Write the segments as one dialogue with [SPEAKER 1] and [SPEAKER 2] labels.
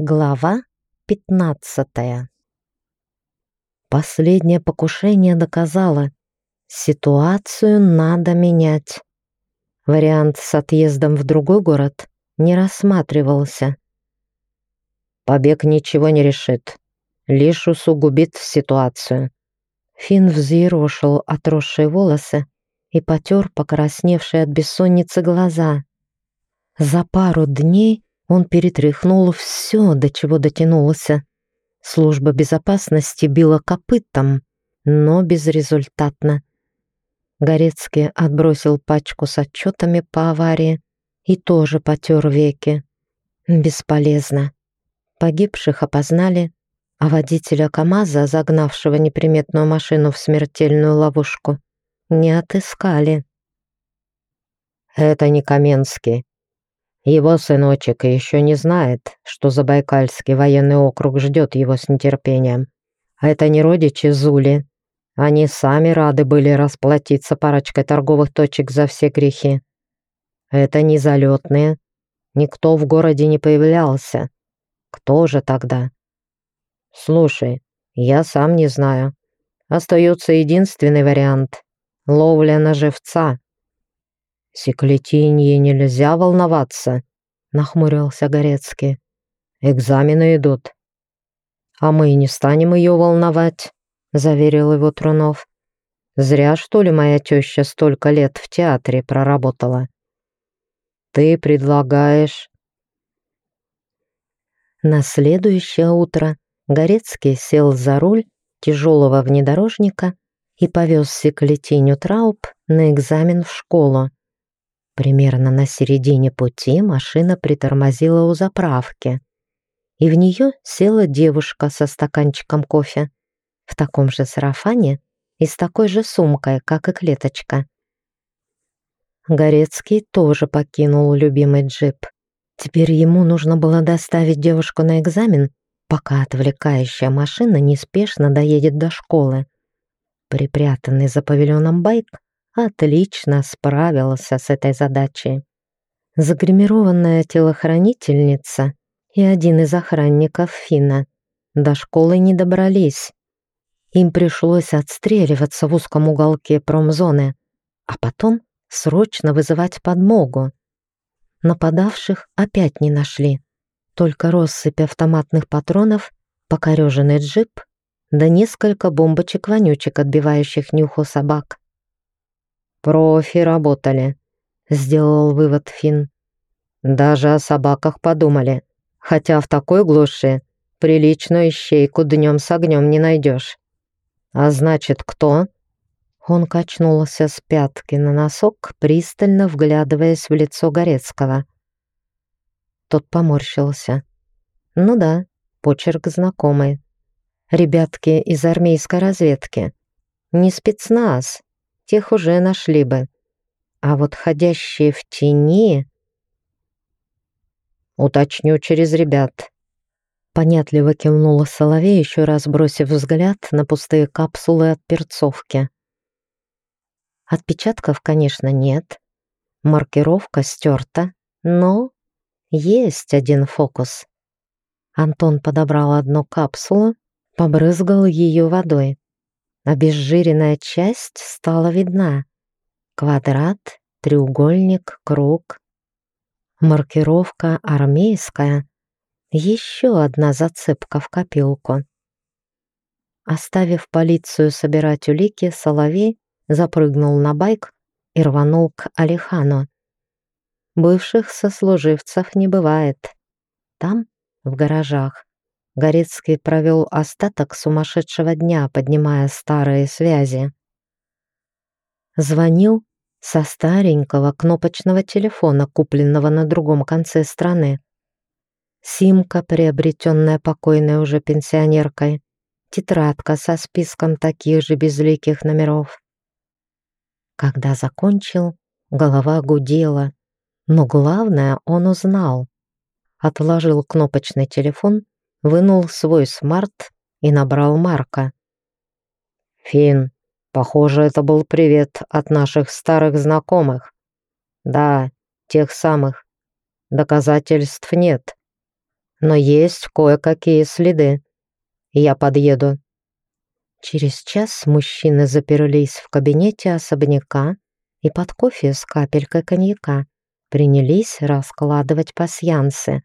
[SPEAKER 1] Глава пятнадцатая Последнее покушение доказало, ситуацию надо менять. Вариант с отъездом в другой город не рассматривался. Побег ничего не решит, лишь усугубит ситуацию. Финн взъерошил отросшие волосы и потер покрасневшие от бессонницы глаза. За пару дней он перетряхнул все, до чего дотянулся. Служба безопасности била копытом, но безрезультатно. Горецкий отбросил пачку с отчетами по аварии и тоже потер веки. Бесполезно. Погибших опознали, а водителя КамАЗа, загнавшего неприметную машину в смертельную ловушку, не отыскали. «Это не Каменский. Его сыночек еще не знает, что Забайкальский военный округ ждет его с нетерпением. А это не родичи Зули. Они сами рады были расплатиться парочкой торговых точек за все грехи. Это не залетные. Никто в городе не появлялся. Кто же тогда? Слушай, я сам не знаю. Остается единственный вариант — ловля на живца. «Секлетинье нельзя волноваться», — нахмурился Горецкий. «Экзамены идут». «А мы не станем ее волновать», — заверил его Трунов. «Зря, что ли, моя теща столько лет в театре проработала?» «Ты предлагаешь...» На следующее утро Горецкий сел за руль тяжелого внедорожника и повез Секлетиню Трауб на экзамен в школу. Примерно на середине пути машина притормозила у заправки, и в нее села девушка со стаканчиком кофе в таком же сарафане и с такой же сумкой, как и клеточка. Горецкий тоже покинул любимый джип. Теперь ему нужно было доставить девушку на экзамен, пока отвлекающая машина неспешно доедет до школы. Припрятанный за павильоном байк отлично справился с этой задачей. Загримированная телохранительница и один из охранников Фина до школы не добрались. Им пришлось отстреливаться в узком уголке промзоны, а потом срочно вызывать подмогу. Нападавших опять не нашли. Только россыпь автоматных патронов, покореженный джип, да несколько бомбочек-вонючек, отбивающих нюху собак. «Профи работали», — сделал вывод Финн. «Даже о собаках подумали, хотя в такой глуши приличную ищейку днем с огнем не найдешь. А значит, кто?» Он качнулся с пятки на носок, пристально вглядываясь в лицо Горецкого. Тот поморщился. «Ну да, почерк знакомый. Ребятки из армейской разведки. Не спецназ, тех уже нашли бы. А вот ходящие в тени... Уточню через ребят. Понятливо кивнула Соловей, еще раз бросив взгляд на пустые капсулы от перцовки. Отпечатков, конечно, нет. Маркировка стерта, но есть один фокус. Антон подобрал одну капсулу, побрызгал ее водой. Обезжиренная часть стала видна. Квадрат, треугольник, круг. Маркировка армейская. Еще одна зацепка в копилку. Оставив полицию собирать улики, Соловей запрыгнул на байк и рванул к Алихану. Бывших сослуживцев не бывает. Там, в гаражах, Горецкий провел остаток сумасшедшего дня, поднимая старые связи. Звонил со старенького кнопочного телефона, купленного на другом конце страны. Симка, приобретенная покойной уже пенсионеркой, тетрадка со списком таких же безликих номеров. Когда закончил, голова гудела, но главное он узнал. Отложил кнопочный телефон вынул свой смарт и набрал Марка. «Фин, похоже, это был привет от наших старых знакомых. Да, тех самых. Доказательств нет. но есть кое-какие следы. Я подъеду». Через час мужчины заперлись в кабинете особняка и под кофе с капелькой коньяка принялись раскладывать пасьянсы.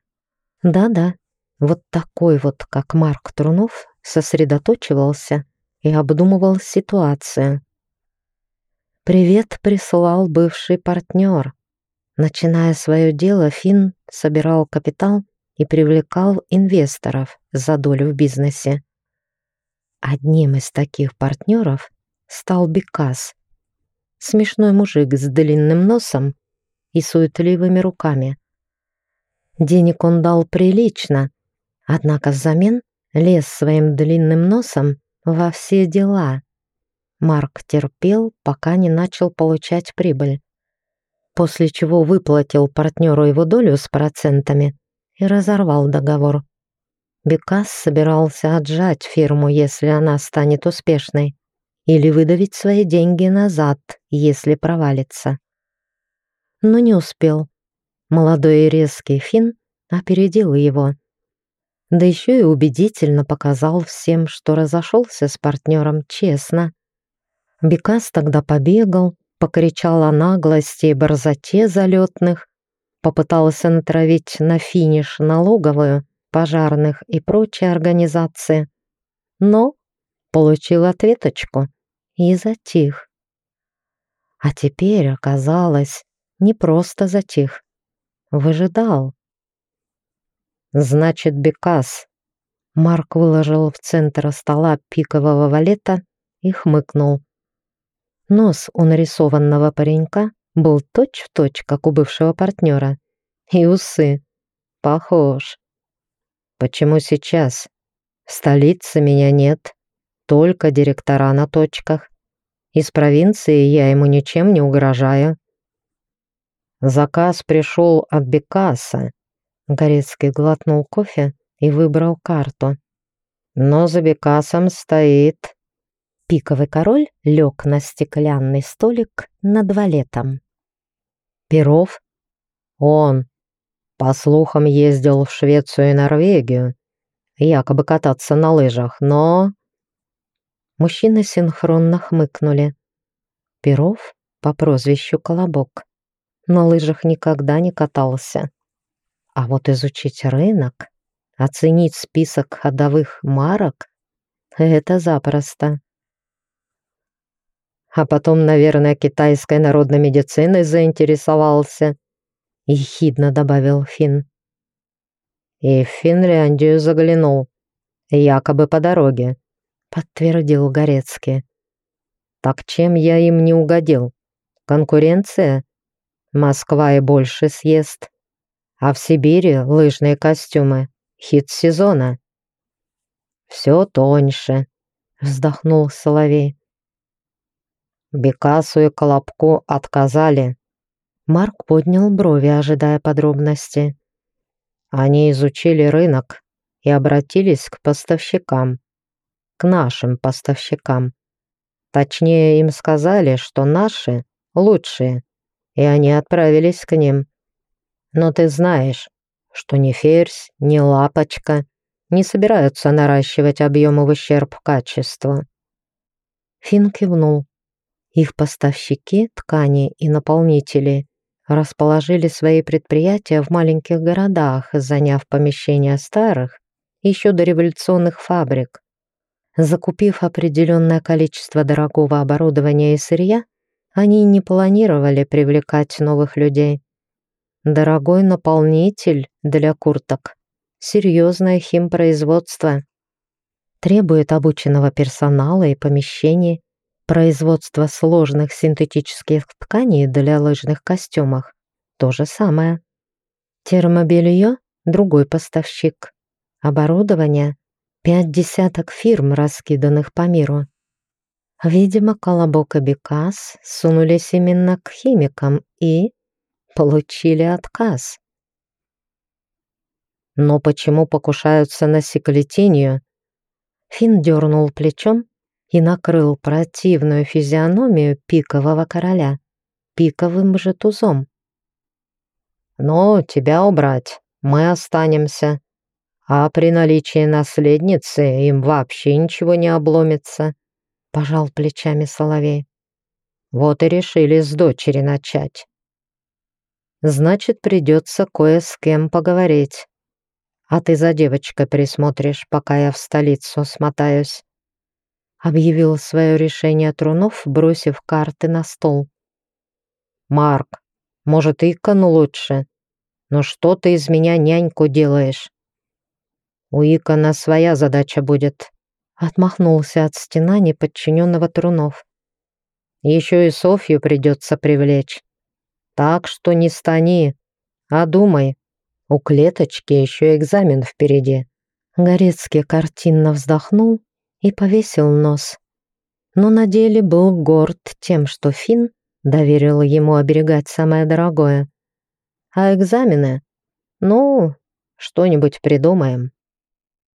[SPEAKER 1] Да-да, вот такой вот, как Марк Трунов, сосредоточивался и обдумывал ситуацию. Привет присылал бывший партнер. Начиная свое дело, Финн собирал капитал и привлекал инвесторов за долю в бизнесе. Одним из таких партнеров стал Бекас, смешной мужик с длинным носом и суетливыми руками. Денег он дал прилично, однако взамен лез своим длинным носом во все дела. Марк терпел, пока не начал получать прибыль, после чего выплатил партнеру его долю с процентами и разорвал договор. Бекас собирался отжать фирму, если она станет успешной, или выдавить свои деньги назад, если провалится. Но не успел. Молодой и резкий Финн опередил его. Да еще и убедительно показал всем, что разошелся с партнером честно. Бекас тогда побегал, покричал о наглости и борзоте залетных, попытался натравить на финиш налоговую, пожарных и прочие организации, но получил ответочку и затих. А теперь оказалось, не просто затих, выжидал. Значит, Бекас. Марк выложил в центр стола пикового валета и хмыкнул. Нос у нарисованного паренька был точь-в-точь, точь, как у бывшего партнера. И усы. Похож. Почему сейчас? В столице меня нет. Только директора на точках. Из провинции я ему ничем не угрожаю. Заказ пришел от Бекаса. Горецкий глотнул кофе и выбрал карту. Но за Бекасом стоит... Пиковый король лег на стеклянный столик над валетом. Перов? Он. По слухам, ездил в Швецию и Норвегию, якобы кататься на лыжах, но... Мужчины синхронно хмыкнули. Перов по прозвищу Колобок на лыжах никогда не катался. А вот изучить рынок, оценить список ходовых марок — это запросто. А потом, наверное, китайской народной медициной заинтересовался, — ехидно добавил Финн. И в Финляндию заглянул, якобы по дороге, — подтвердил Горецкий. Так чем я им не угодил? Конкуренция? Москва и больше съест. А в Сибири лыжные костюмы — хит сезона. «Все тоньше», — вздохнул Соловей. Бекасу и Колобку отказали. Марк поднял брови, ожидая подробности. Они изучили рынок и обратились к поставщикам, к нашим поставщикам. Точнее, им сказали, что наши лучшие, и они отправились к ним. Но ты знаешь, что ни ферзь, ни лапочка не собираются наращивать объемы в ущерб качеству. Финн кивнул. Их поставщики, ткани и наполнители расположили свои предприятия в маленьких городах, заняв помещения старых, еще до революционных фабрик. Закупив определенное количество дорогого оборудования и сырья, они не планировали привлекать новых людей. Дорогой наполнитель для курток. Серьезное химпроизводство. Требует обученного персонала и помещений, производство сложных синтетических тканей для лыжных костюмов. То же самое. Термобелье – другой поставщик. Оборудование – пять десяток фирм, раскиданных по миру. Видимо, Колобок и Бекас сунулись именно к химикам и получили отказ. Но почему покушаются на секлетинию? Финн дернул плечом и накрыл противную физиономию пикового короля пиковым же тузом. «Ну, тебя убрать, мы останемся. А при наличии наследницы им вообще ничего не обломится, пожал плечами Соловей. Вот и решили с дочери начать. Значит, придется кое с кем поговорить. А ты за девочкой присмотришь, пока я в столицу смотаюсь. Объявил свое решение Трунов, бросив карты на стол. Марк, может, Икону лучше? Но что ты из меня няньку делаешь? У Икона своя задача будет. Отмахнулся от стена неподчиненного Трунов. Еще и Софью придется привлечь. Так что не стани, а думай. У клеточки еще экзамен впереди. Горецкий картинно вздохнул и повесил нос. Но на деле был горд тем, что Финн доверил ему оберегать самое дорогое. А экзамены? Ну, что-нибудь придумаем.